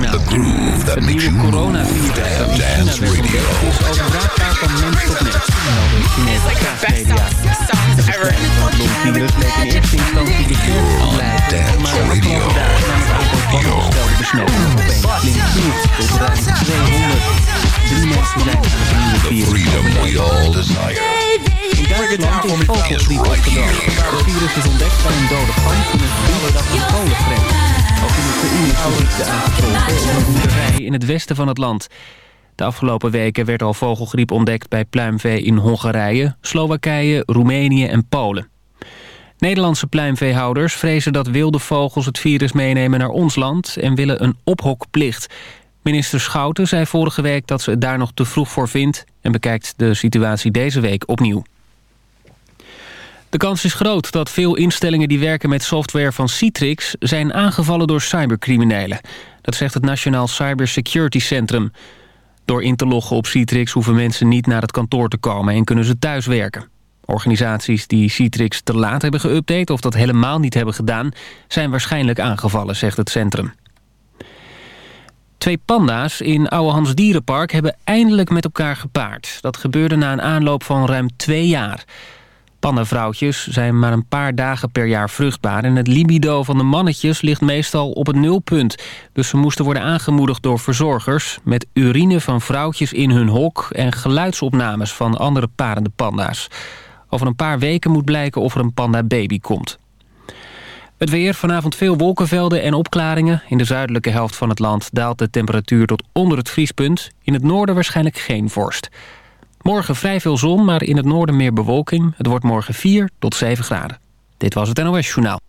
NOS-journaal. Het nieuwe coronavirus dat in China werd ontdekt is overdraagbaar van mens tot mens. Melden Chinese staatsmedia. Het in eerste instantie beperkt te blijven. Maar de afgelopen dagen nam het aantal vastgestelde besmettingen opeens flink toe. Tot ruim 200. Drie mensen zijn aan het nieuwe virus overleden. In Duitsland is vogelgriep opgedoken. Het virus is ontdekt bij een dode gans in het dat de Polen. Ook in is de ziekte aangetroffen in een boerderij in het westen van het land. De afgelopen weken werd al vogelgriep ontdekt bij pluimvee in Hongarije, Slowakije, Roemenië en Polen. Nederlandse pluimveehouders vrezen dat wilde vogels het virus meenemen naar ons land en willen een ophokplicht. Minister Schouten zei vorige week dat ze het daar nog te vroeg voor vindt... en bekijkt de situatie deze week opnieuw. De kans is groot dat veel instellingen die werken met software van Citrix... zijn aangevallen door cybercriminelen. Dat zegt het Nationaal Cybersecurity Centrum. Door in te loggen op Citrix hoeven mensen niet naar het kantoor te komen... en kunnen ze thuis werken. Organisaties die Citrix te laat hebben geüpdate... of dat helemaal niet hebben gedaan... zijn waarschijnlijk aangevallen, zegt het centrum. Twee panda's in Ouwehands Dierenpark hebben eindelijk met elkaar gepaard. Dat gebeurde na een aanloop van ruim twee jaar. Pandavrouwtjes zijn maar een paar dagen per jaar vruchtbaar... en het libido van de mannetjes ligt meestal op het nulpunt. Dus ze moesten worden aangemoedigd door verzorgers... met urine van vrouwtjes in hun hok... en geluidsopnames van andere parende panda's. Over een paar weken moet blijken of er een panda-baby komt. Het weer, vanavond veel wolkenvelden en opklaringen. In de zuidelijke helft van het land daalt de temperatuur tot onder het vriespunt. In het noorden waarschijnlijk geen vorst. Morgen vrij veel zon, maar in het noorden meer bewolking. Het wordt morgen 4 tot 7 graden. Dit was het NOS Journaal.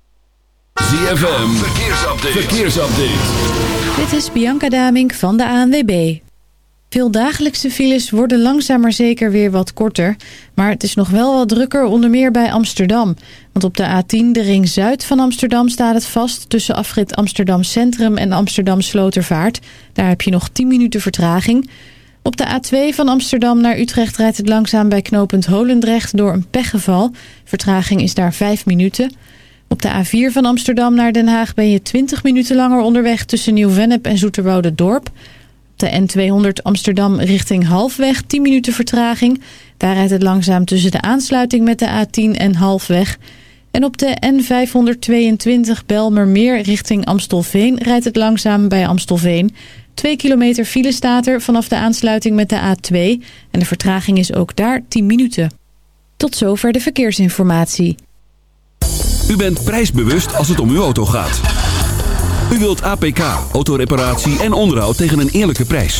ZFM, verkeersupdate. verkeersupdate. Dit is Bianca Damink van de ANWB. Veel dagelijkse files worden langzaam maar zeker weer wat korter. Maar het is nog wel wat drukker, onder meer bij Amsterdam. Want op de A10, de ring zuid van Amsterdam, staat het vast... tussen afrit Amsterdam Centrum en Amsterdam Slotervaart. Daar heb je nog 10 minuten vertraging. Op de A2 van Amsterdam naar Utrecht rijdt het langzaam bij knooppunt Holendrecht... door een pechgeval. Vertraging is daar 5 minuten... Op de A4 van Amsterdam naar Den Haag ben je 20 minuten langer onderweg tussen Nieuw-Vennep en Zoeterwoude Dorp. De N200 Amsterdam richting Halfweg, 10 minuten vertraging. Daar rijdt het langzaam tussen de aansluiting met de A10 en Halfweg. En op de N522 Belmermeer richting Amstelveen rijdt het langzaam bij Amstelveen. 2 kilometer file staat er vanaf de aansluiting met de A2. En de vertraging is ook daar 10 minuten. Tot zover de verkeersinformatie. U bent prijsbewust als het om uw auto gaat. U wilt APK, autoreparatie en onderhoud tegen een eerlijke prijs.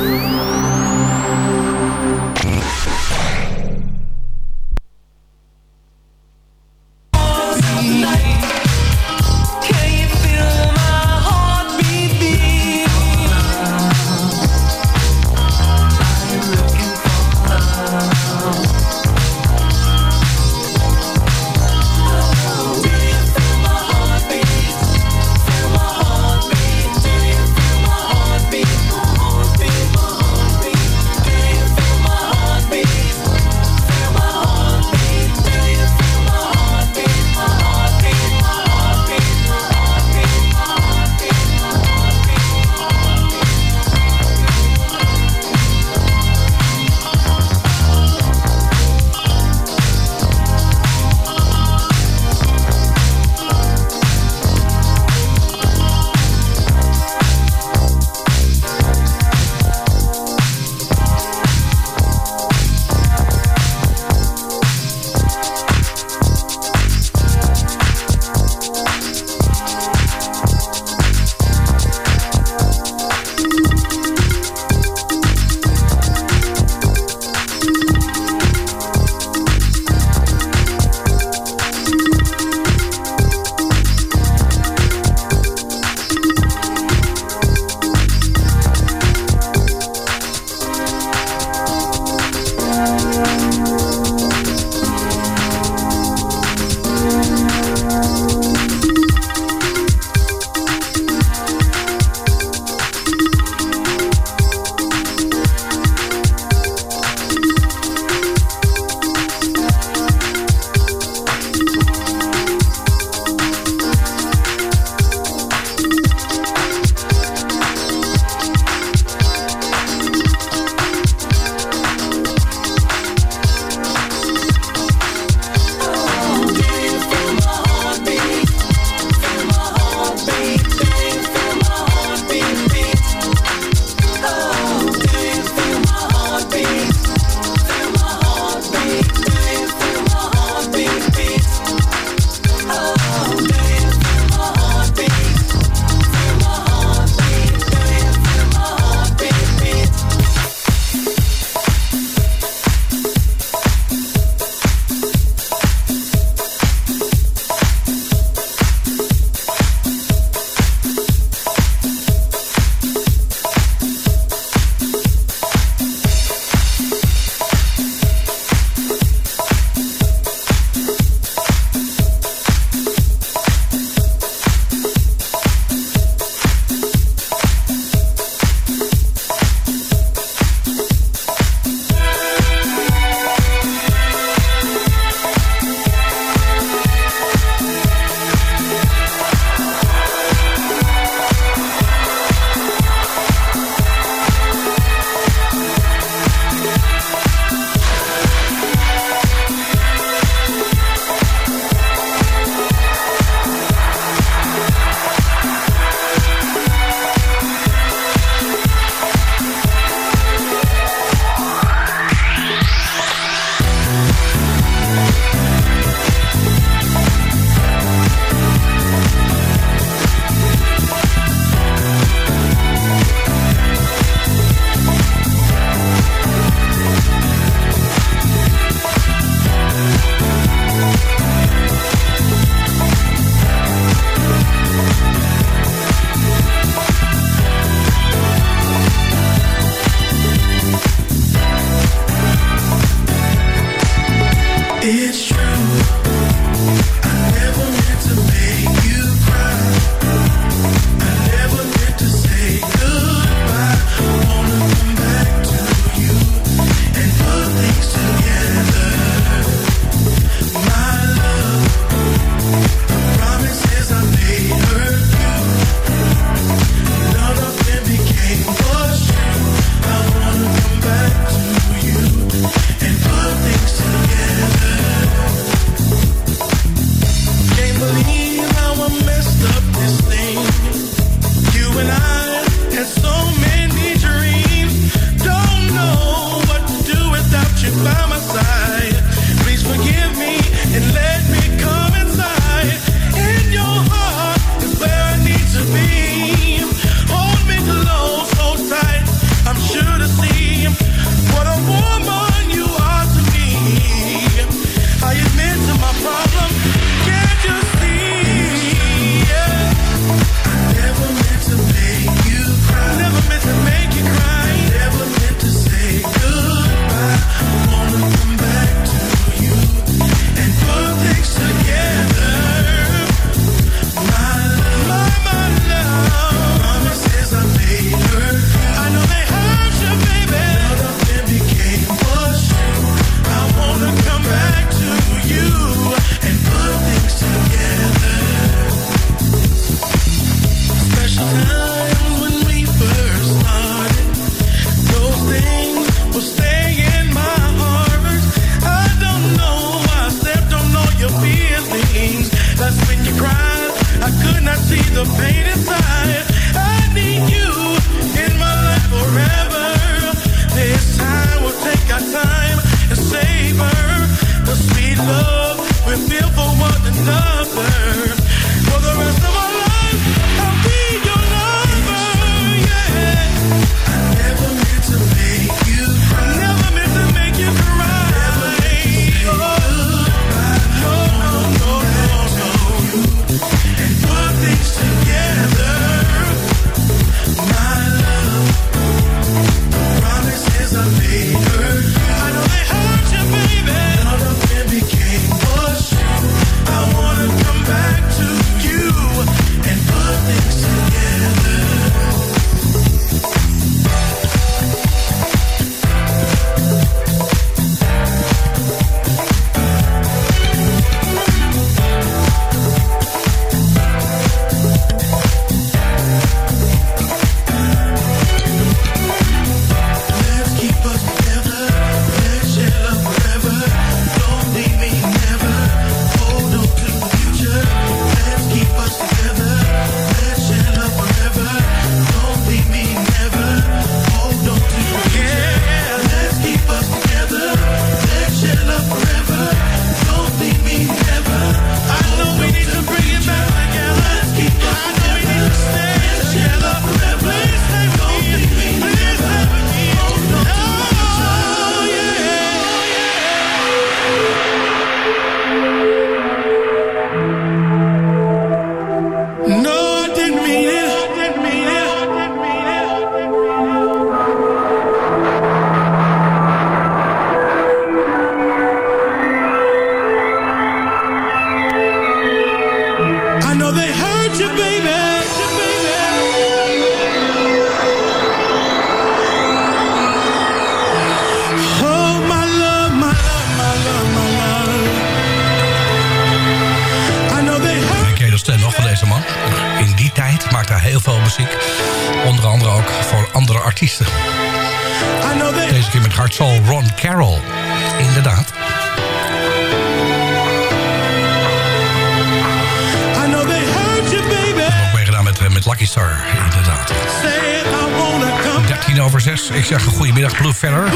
tien over zes. Ik zeg een goedemiddag, Blue Feller.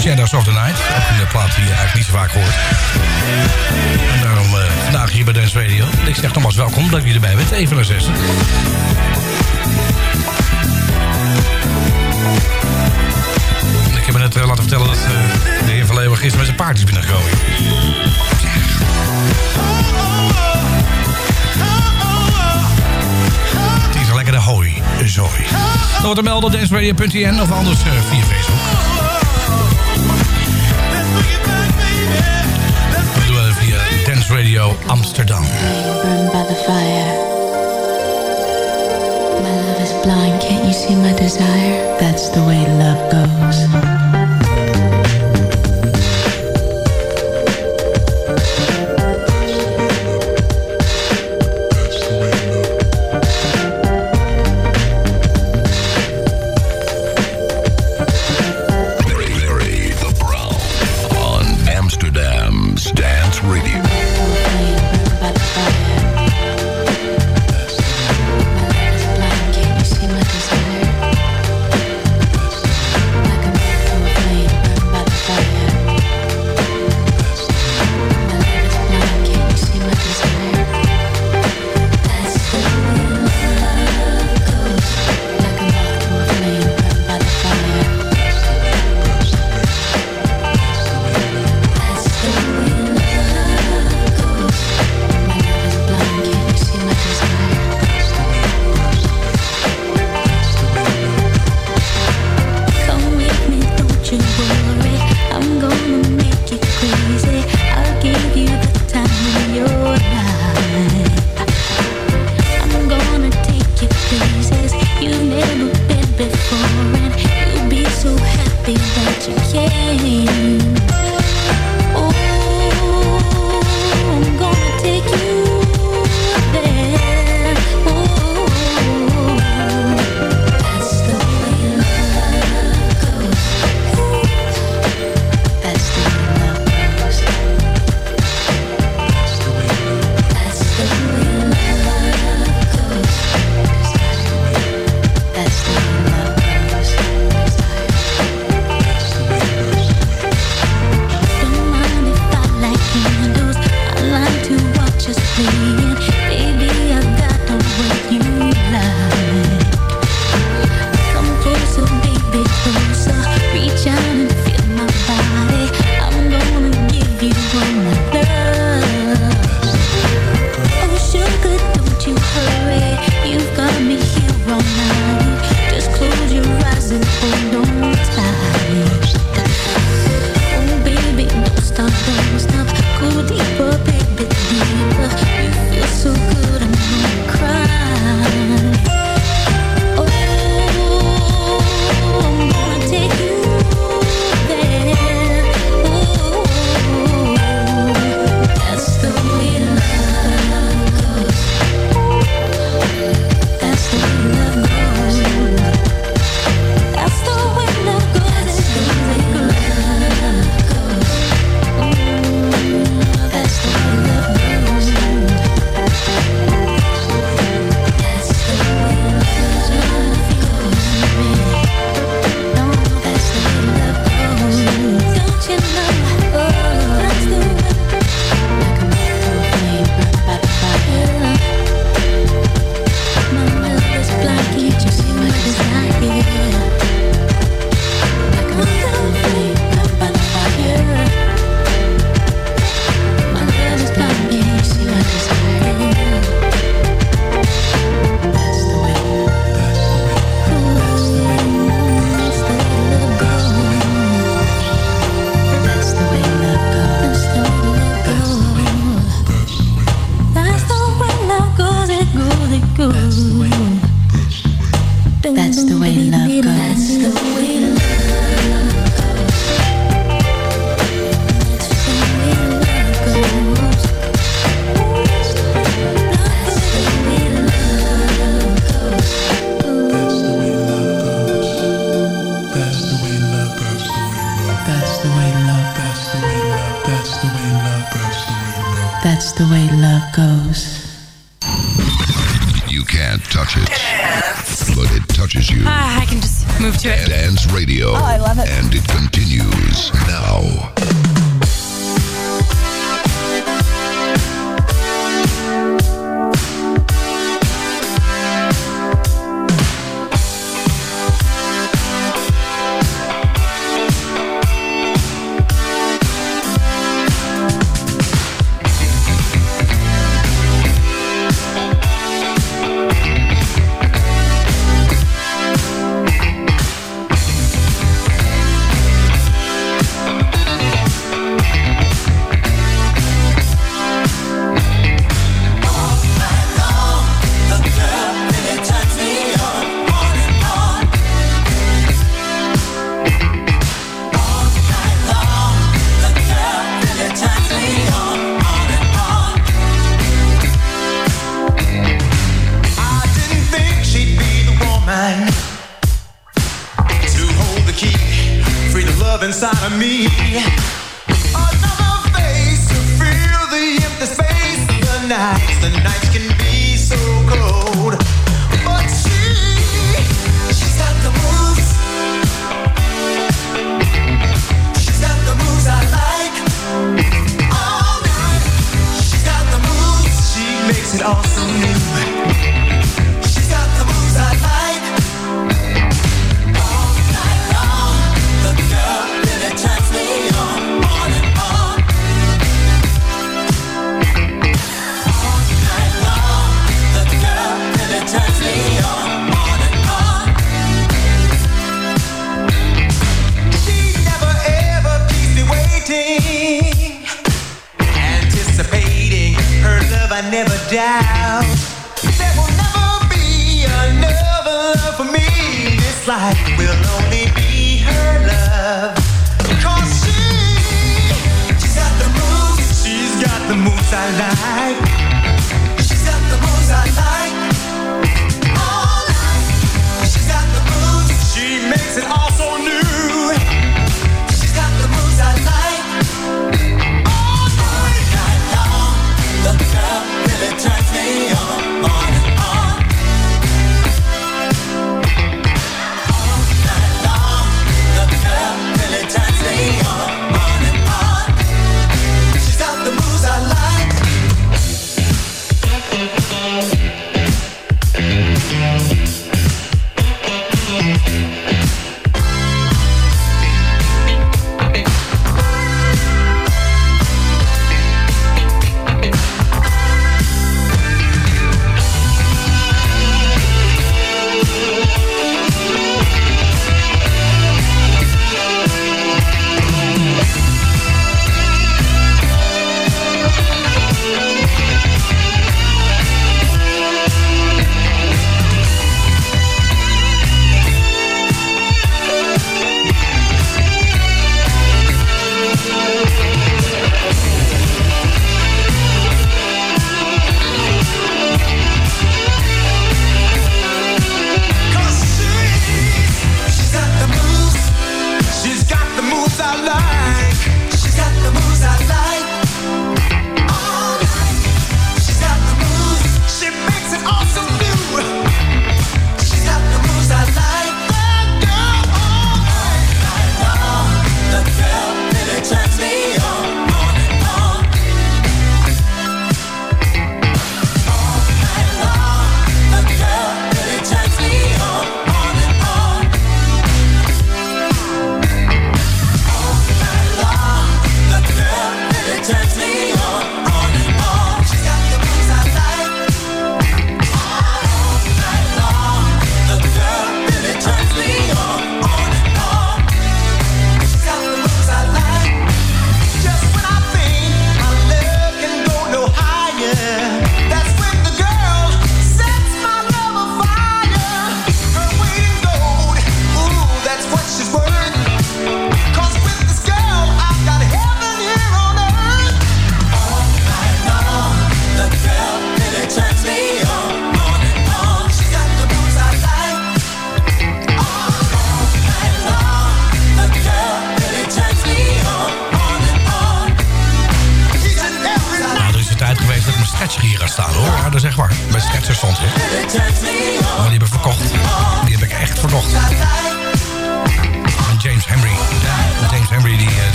Shadows of the Night. Een eh, plaat die je eigenlijk niet zo vaak hoort. En daarom uh, vandaag hier bij Dance Radio. Ik zeg nogmaals welkom, leuk dat je erbij bent. Even naar zes. Ik heb me net uh, laten vertellen dat uh, de heer Van Leeuwen gisteren met zijn paard is binnengekomen. zooi. Dan wordt er melden dansradio.nl of anders eh, via Facebook. Dat doen we via Dance Radio Amsterdam. Burn by the fire. My love is blind, can't you see my desire? That's the way love goes.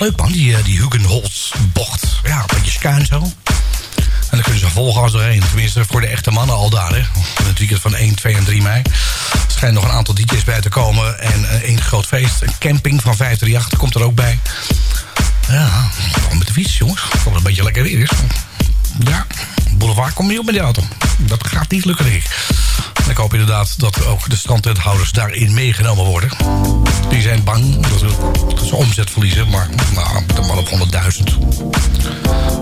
Leuk man, die, eh, die Hugenholz bocht. Ja, een beetje schuin zo. En dan kunnen ze vol gas doorheen. Tenminste, voor de echte mannen al daar. Hè. Het weekend van 1, 2 en 3 mei. Er schijnt nog een aantal DJ's bij te komen. En eh, één groot feest. Een camping van 538 komt er ook bij. Ja, gewoon met de fiets, jongens. Als een beetje lekker weer is. Ja, boulevard kom je op met die auto. Dat gaat niet lukken, ik. Hoop inderdaad dat ook de strandtenthouders daarin meegenomen worden. Die zijn bang dat ze, omzet verliezen. Maar nou, een man op 100.000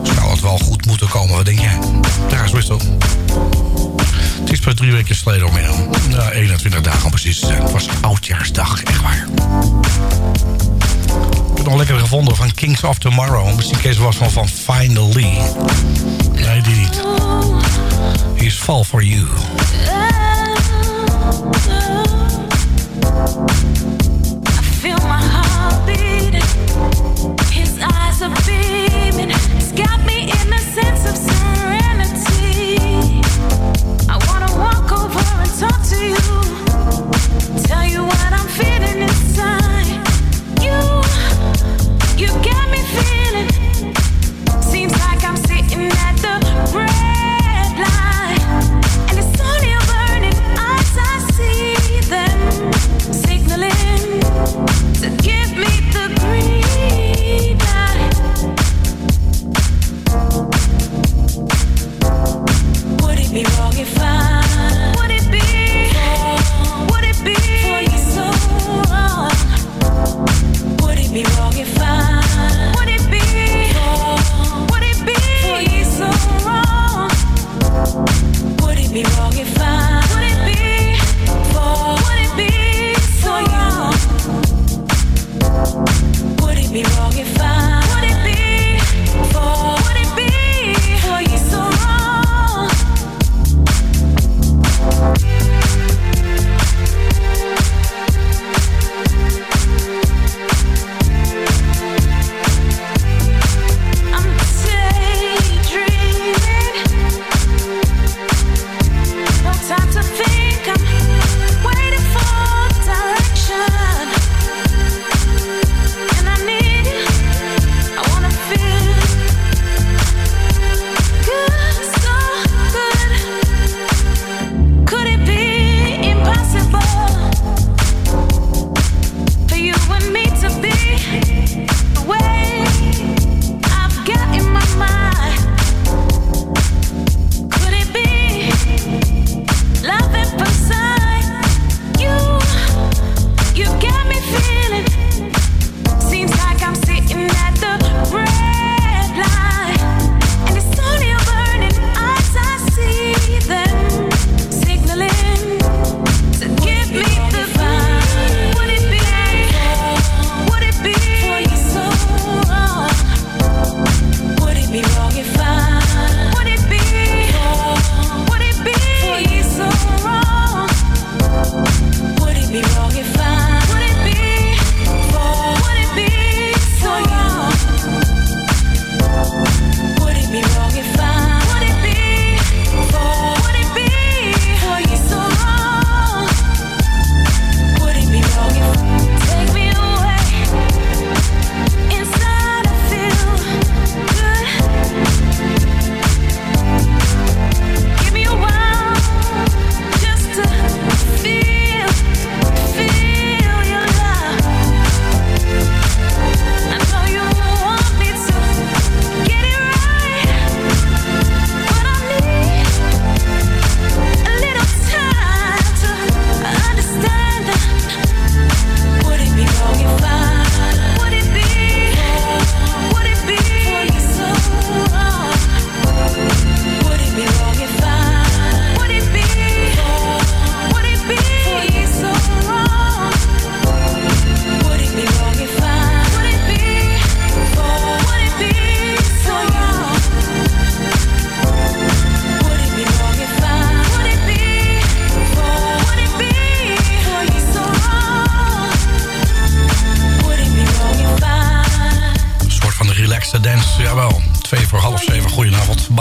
zou het wel goed moeten komen. Wat denk jij? Daar is Whistle. Het is pas drie weken geleden om ja, 21 dagen om precies te zijn. Het was oudjaarsdag, echt waar. Ik heb nog lekker gevonden van Kings of Tomorrow. Misschien Kees was van van Finally. Nee, die niet. He's Fall For You. His eyes are beaming. It's got me in a sense of serenity.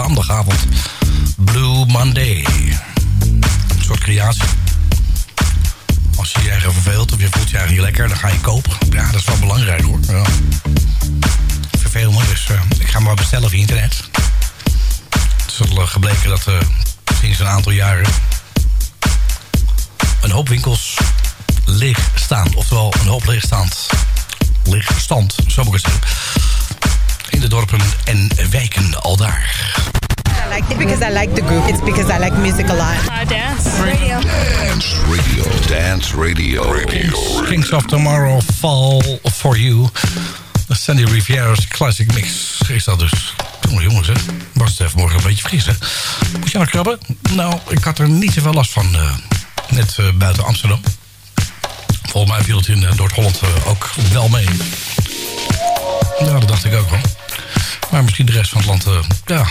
Maandagavond. Blue Monday. Een soort creatie. Als je je eigen verveelt of je voelt je eigen niet lekker, dan ga je kopen. Ja, dat is wel belangrijk hoor. Ja. Me, dus eh, ik ga maar bestellen via internet. Het is al eh, gebleken dat eh, sinds een aantal jaren een hoop winkels leeg staan. Oftewel een hoop leegstaand. Leegstand, zo moet ik het zeggen. In de dorpen en wijken al daar. I like it because I like the group. It's because I like music a lot. dance. Radio. Dance radio. Dance radio. Radio. Kings of Tomorrow Fall For You. De Sandy Riviera's Classic Mix is dat dus. Jongen, jongens, hè. Was het even morgen een beetje fris, hè. Moet je aan het krabben? Nou, ik had er niet zoveel last van. eh, net eh, buiten Amsterdam. Volgens mij viel het in eh, Noord-Holland ook wel mee. Ja, dat dacht ik ook wel. Maar misschien de rest van het land, eh, ja,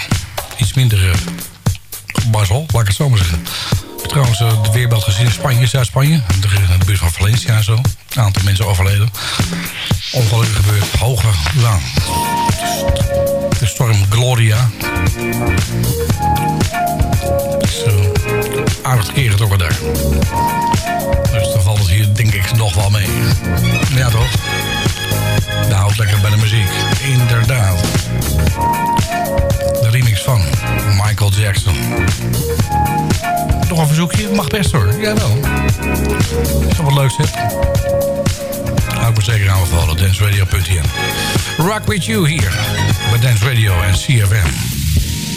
iets minder... Basel, laat ik het zo maar zeggen. Trouwens eh, de weerbeeld gezien in Spanje, Zuid-Spanje. De, de buurt van Valencia en zo. Een aantal mensen overleden. Ongelukken gebeurd. Hoge, ja. De storm Gloria. is uh, aardig keer getrokken daar. Dus dan valt het hier denk ik nog wel mee. Ja toch? Nou, houdt lekker bij de muziek. Inderdaad. De remix van Michael Jackson. Nog een verzoekje? Mag best hoor. Jawel. Als je wat leuks hebt. Hou ik me zeker aanbevolen. danceradio.nl Rock with you hier. Bij Dance Radio en CFM.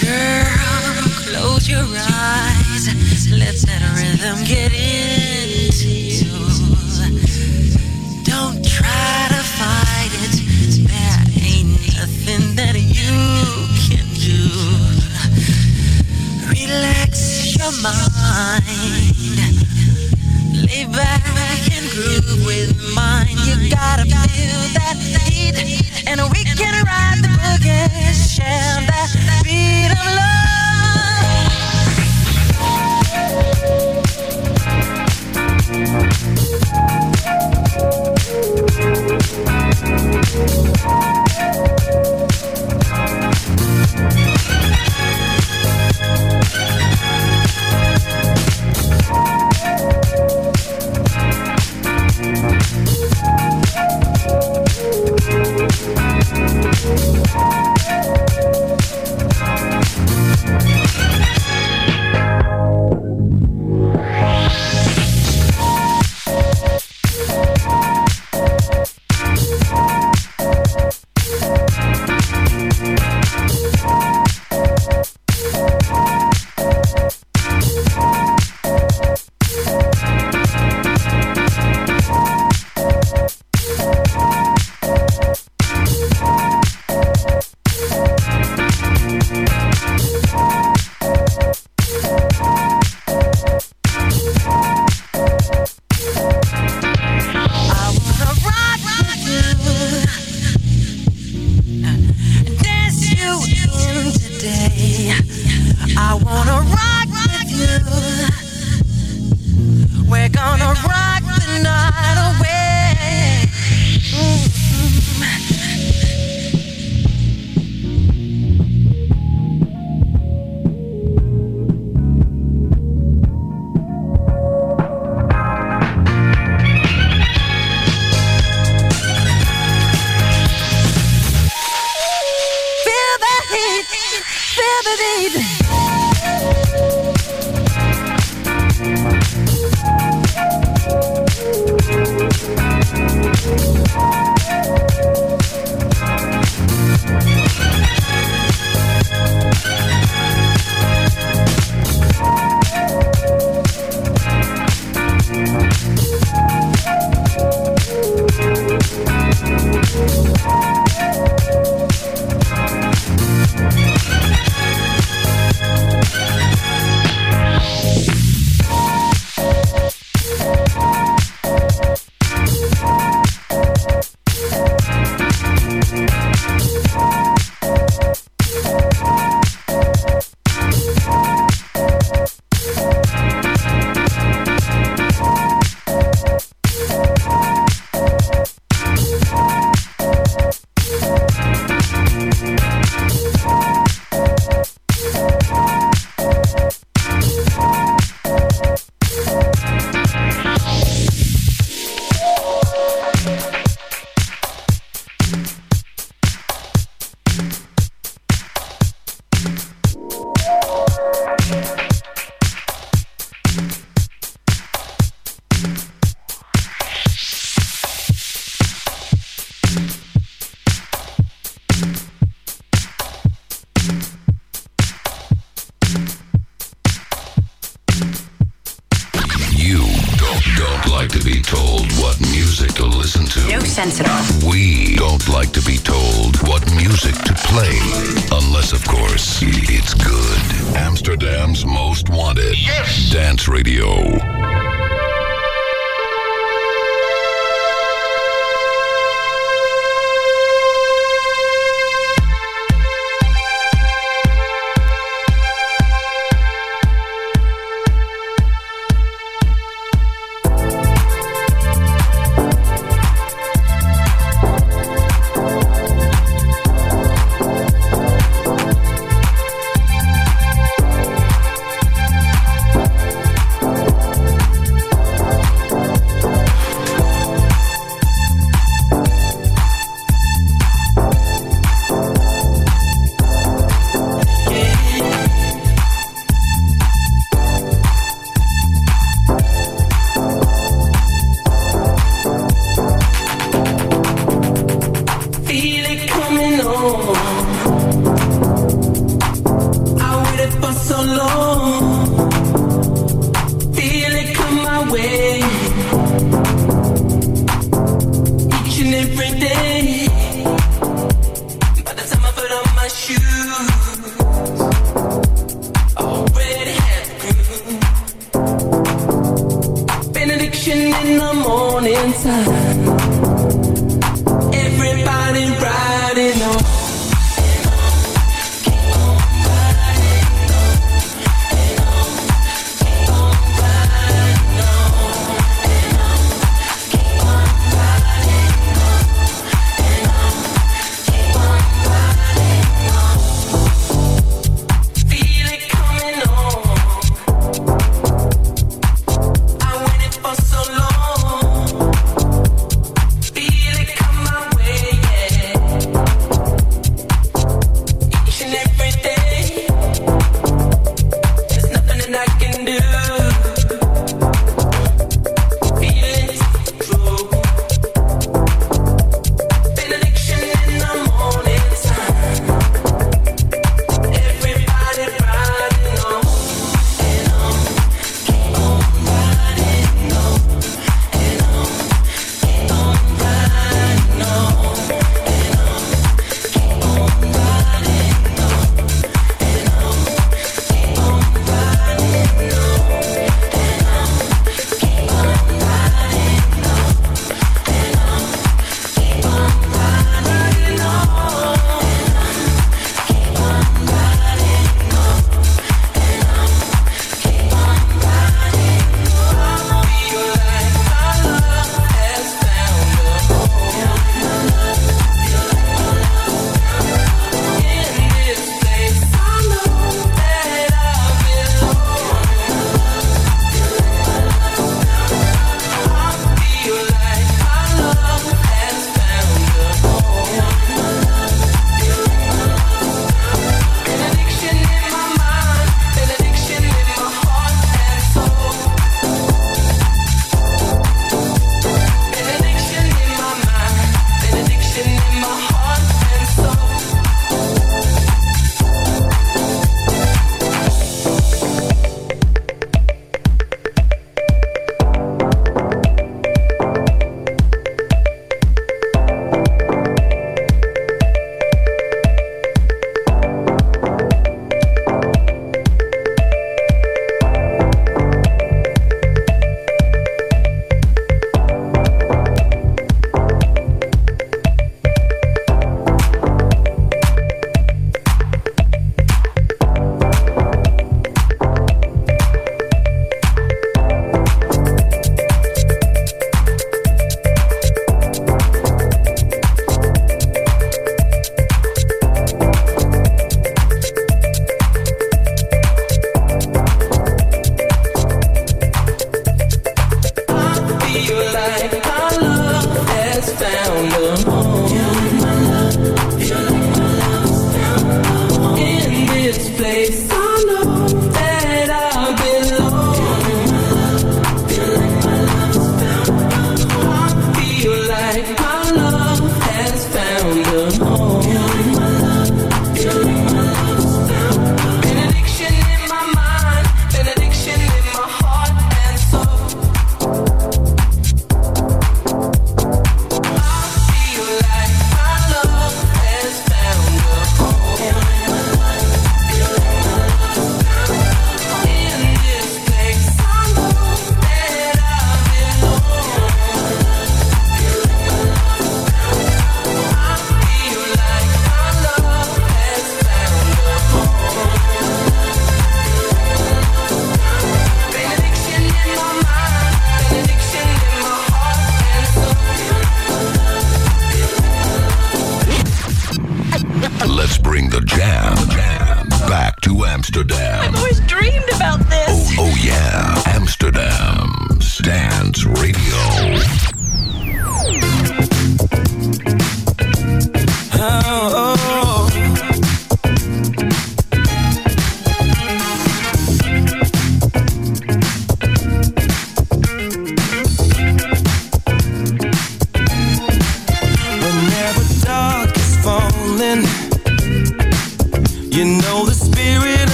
Girl, close your eyes. Let a rhythm get into you. Don't try to fight it. There ain't nothing that you can do. Relax your mind. Lay back and groove with mine. You gotta feel that heat. And we can ride the boogie. Share that beat of I I wanna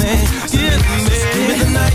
me, give me, give me the night,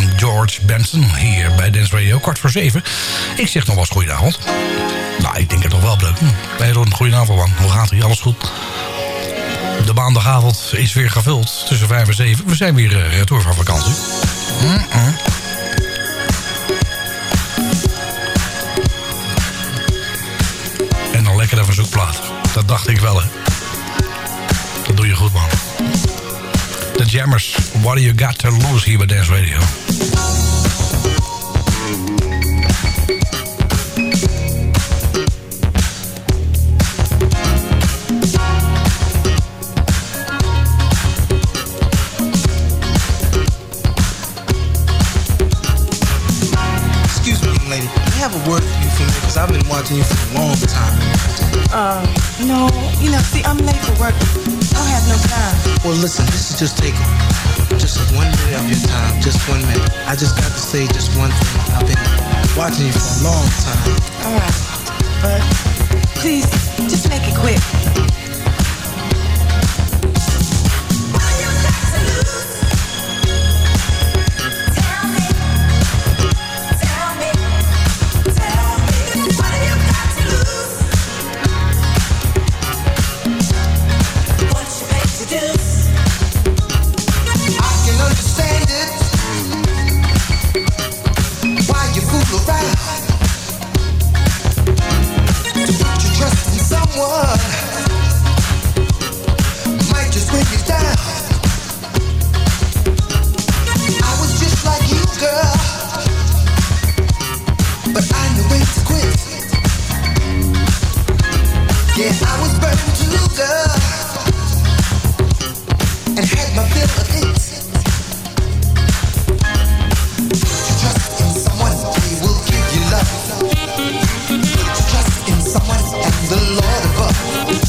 van George Benson hier bij Dance Radio, kwart voor zeven. Ik zeg nog wel eens goedenavond. Nou, ik denk het nog wel, Bleuk. Hm. bij Ron, goedenavond man. Hoe gaat ie? Alles goed? De maandagavond is weer gevuld tussen vijf en zeven. We zijn weer eh, uh, retour van vakantie. Hm, hm. En dan lekker even. Dat dacht ik wel, hè. Jammers. What do you got to lose here with Dance Radio? listen, this is just taking just one minute of your time, just one minute. I just got to say just one thing. I've been watching you for a long time. All right, but please, just make it quick. the Lord above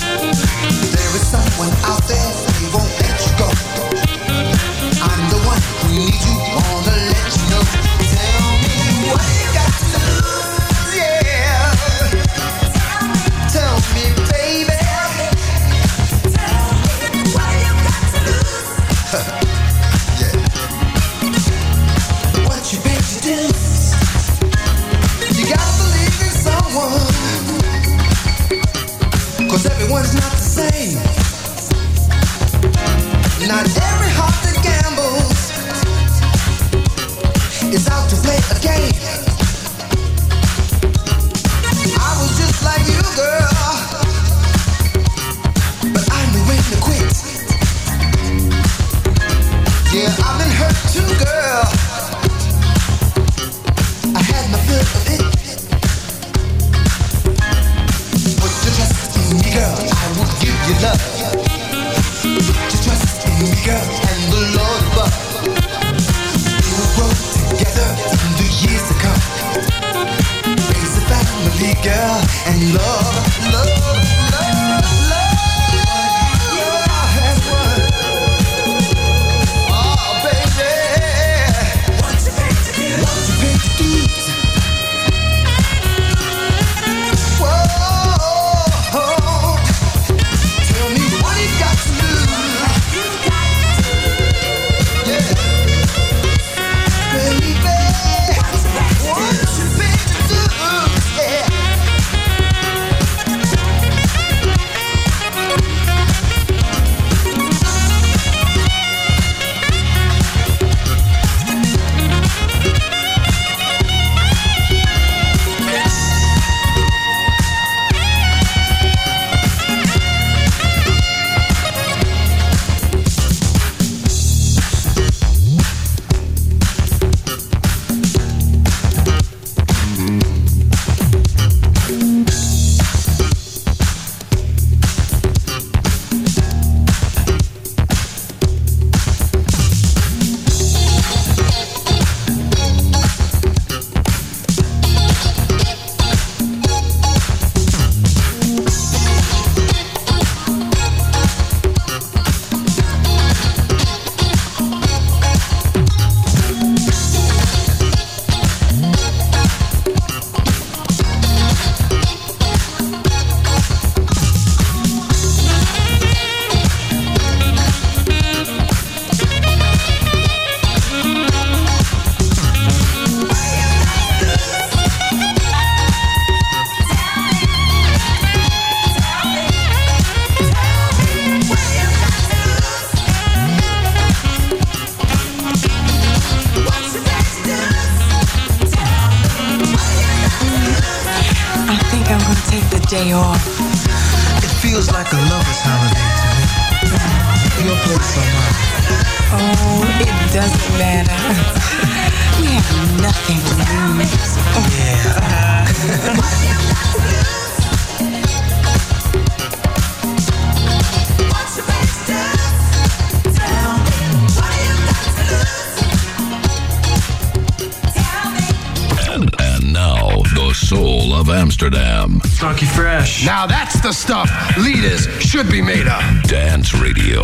Funky Fresh. Now that's the stuff leaders should be made of. Dance Radio.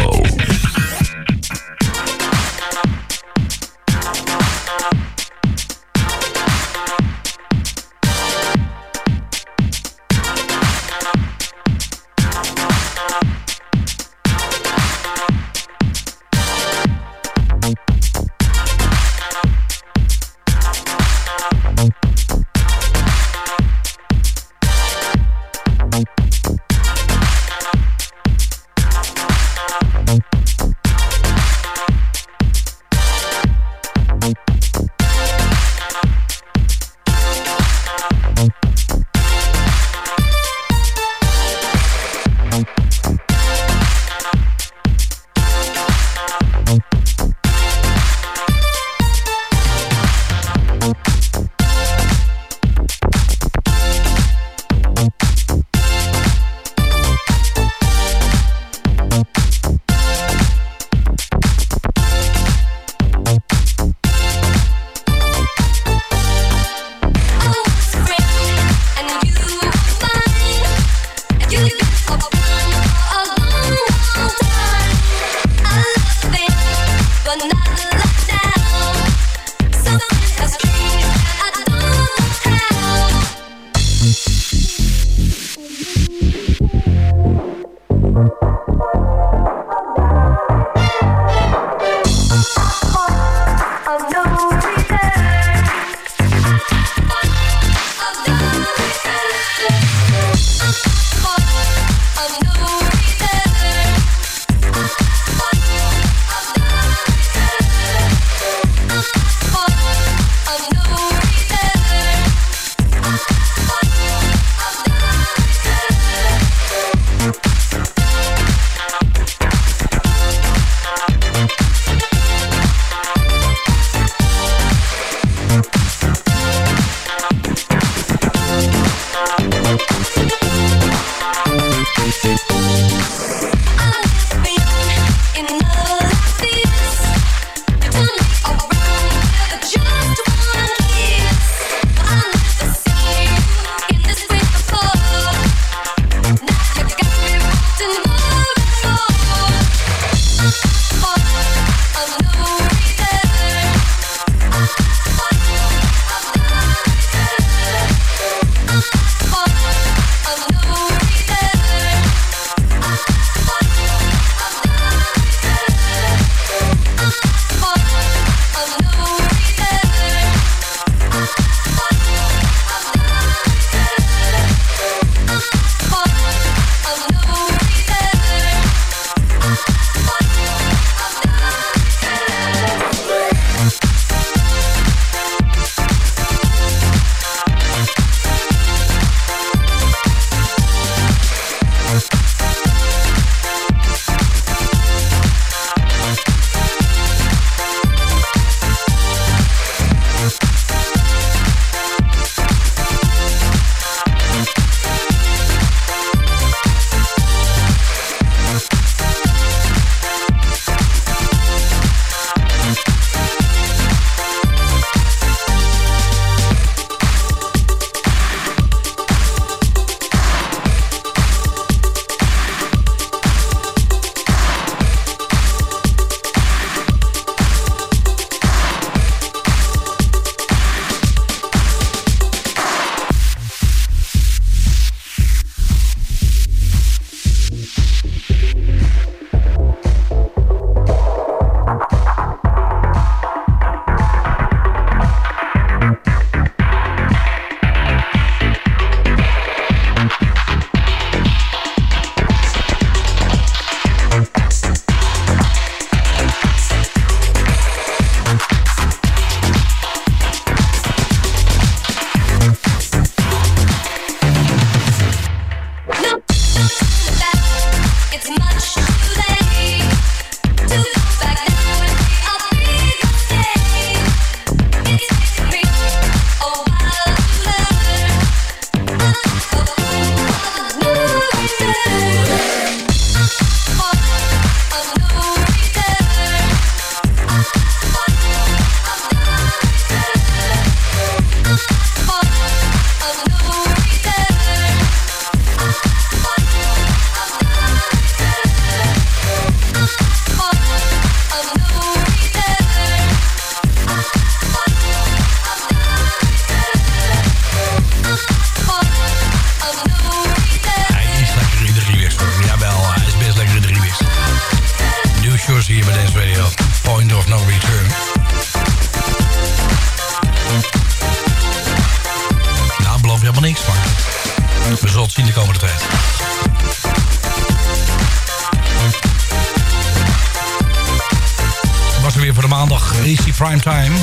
Easy Prime Time.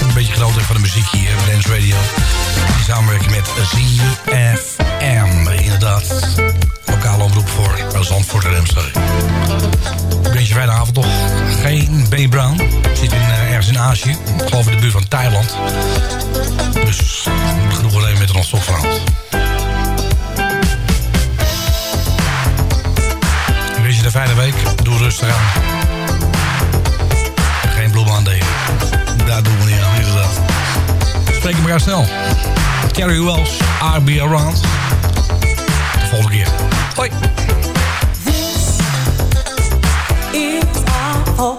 Een beetje genoten van de muziek hier Dance Radio. In samenwerking met ZFM. Inderdaad, lokale omroep voor Zandvoort en Amsterdam. Ik wens je fijne avond toch. Geen Benny Brown. Zit in, eh, ergens in Azië. Ik geloof in de buurt van Thailand. Dus genoeg alleen met een wens je een fijne week. Doe rustig aan. Geen bloemen aan delen. Daar doen we niet aan, inderdaad. Spreken elkaar snel. Carrie Wells, I'll be around. De volgende keer. Hoi. It's our